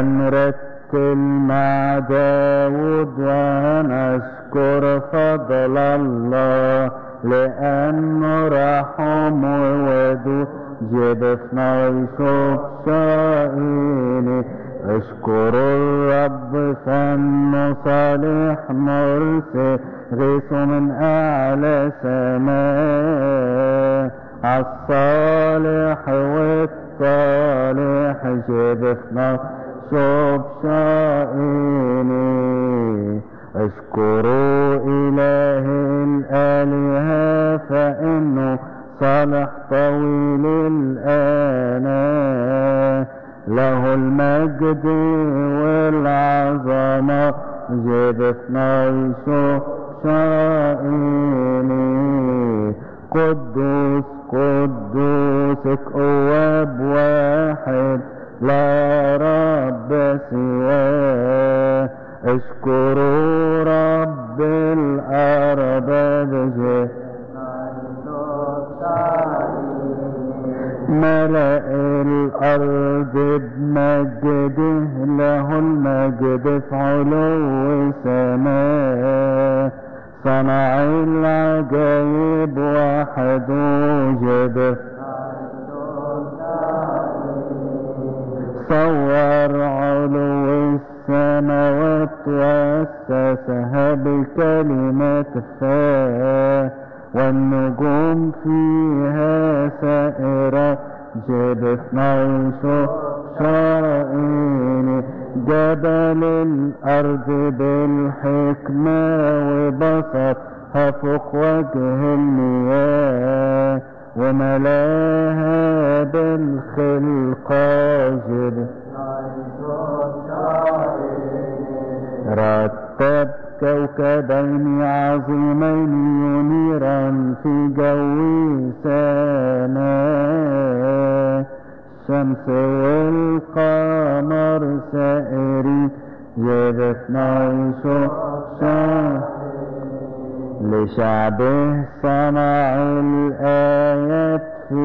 نرتل مع داود ونشكر فضل الله لأنه رحم وودود جبتنا يشوف شائني اشكروا الرب فانه صالح مرسل غيث من اعلى سماء. عالصالح والصالح جبتنا شوف شائني اشكروا إله الآلهة فإنه صالح طويل الآناء له المجد والعظمة جبتنا يشوف شائني قدوس قدوسك أواب واحد لا رب سواه. اشكروا رب الأرباب جه ملأ الأرض بمجده له المجد في علو سماء صنع العجائب وحده جده صور علو السماوات وأسسها بكلمة فاه والنجوم فيها سائرة جبتنا يشوف شائن جبل الأرض بالحكمة وبسطها فوق وجه المياه وملاها بالخلقة جبتنا رتب كوكبين عظيمين ينيرا في جو سماء الشمس والقمر سائرين جبتنا يشوف لشعبه صنع الآيات في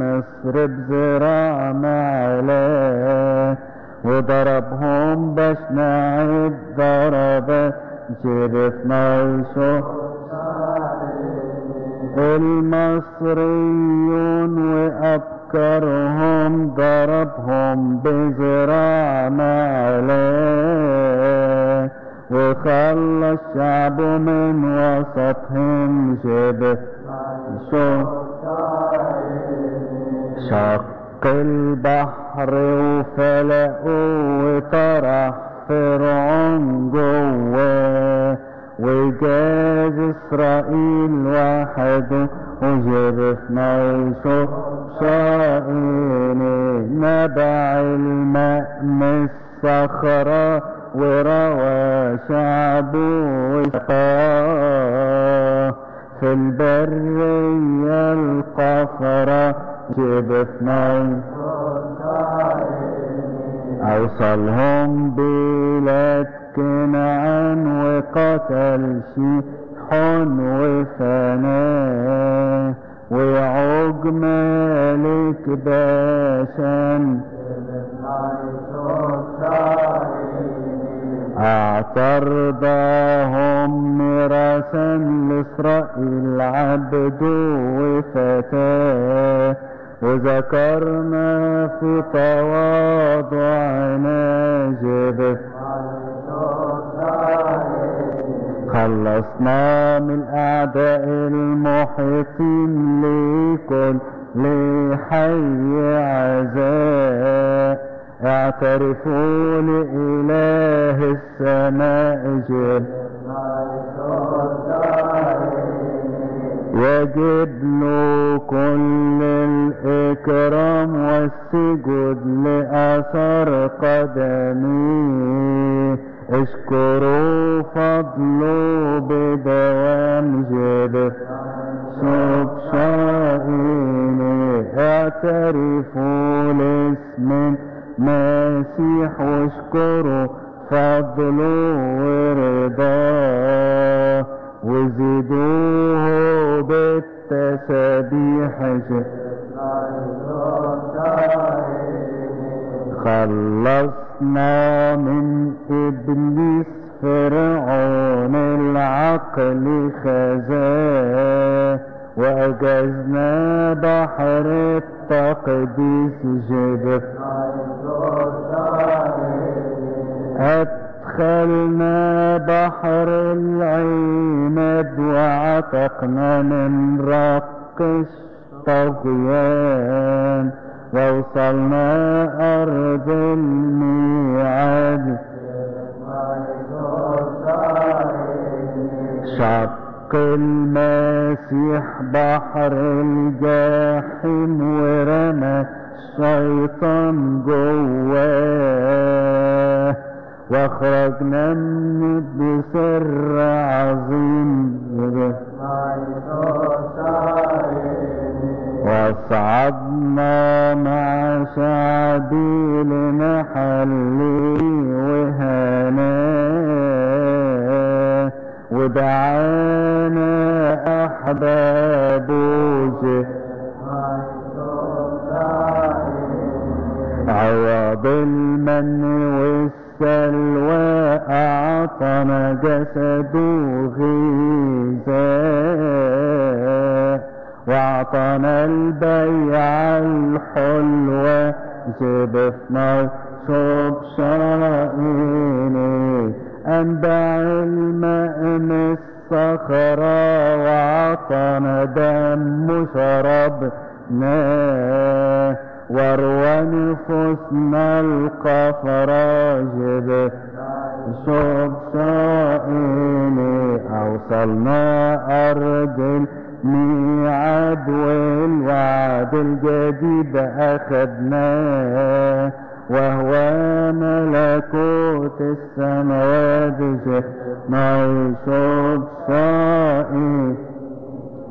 مصر بزراع معلاه وضربهم بشنع الضربات جبتنا يشوف المصريون وأبكرهم ضربهم بزراع معلاه وخلى الشعب من وسطهم شوف شق البحر وفلقوا وطرح فرعون جواه وجاز إسرائيل وحده وجبتنا يشوف شائني نبع الماء من الصخرة وروى شعبه في البرية القفرة جبتنا أوصلهم بلاد كنعان وقتل شيحون وفناه ويعوج ملك باشان أعترضهم مراسا لإسرائيل عبد وفتاة. وذكرنا في تواضعنا جبت خلصنا من أعداء المحيطين لكل لحي عزاء. اعترفوا لإله السماء جل. يجب له كل الإكرام والسجود لأثر قدمي. اشكروا فضله بدوام جبت صب شائني اعترفوا لاسم مسيح واشكروا فضله ورضاه وزيدوه بالتسبيح. خلصنا من إبليس فرعون العقل خزاه وأجزنا بحر التقديس جبت أدخلنا بحر العناد وعتقنا من رق الطغيان ووصلنا أرض الميعاد. شق المسيح بحر الجحيم ورمى الشيطان جواه. واخرجنا من بسر عظيم. وصعدنا مع شعبي لنحلي وهناه ودعانا أحباب وجه. عوض المن والسلوى أعطنا جسده غذاء وأعطانا البيع الحلوة جبفنا شوب شائني أنبع الماء من الصخرة وعطانا دم شربناه. واروى نفوسنا القفرة جبت شوب شائني أوصلنا أرض الميعاد والوعد الجديد أخذناه وهو ملكوت السماوات ما يشوب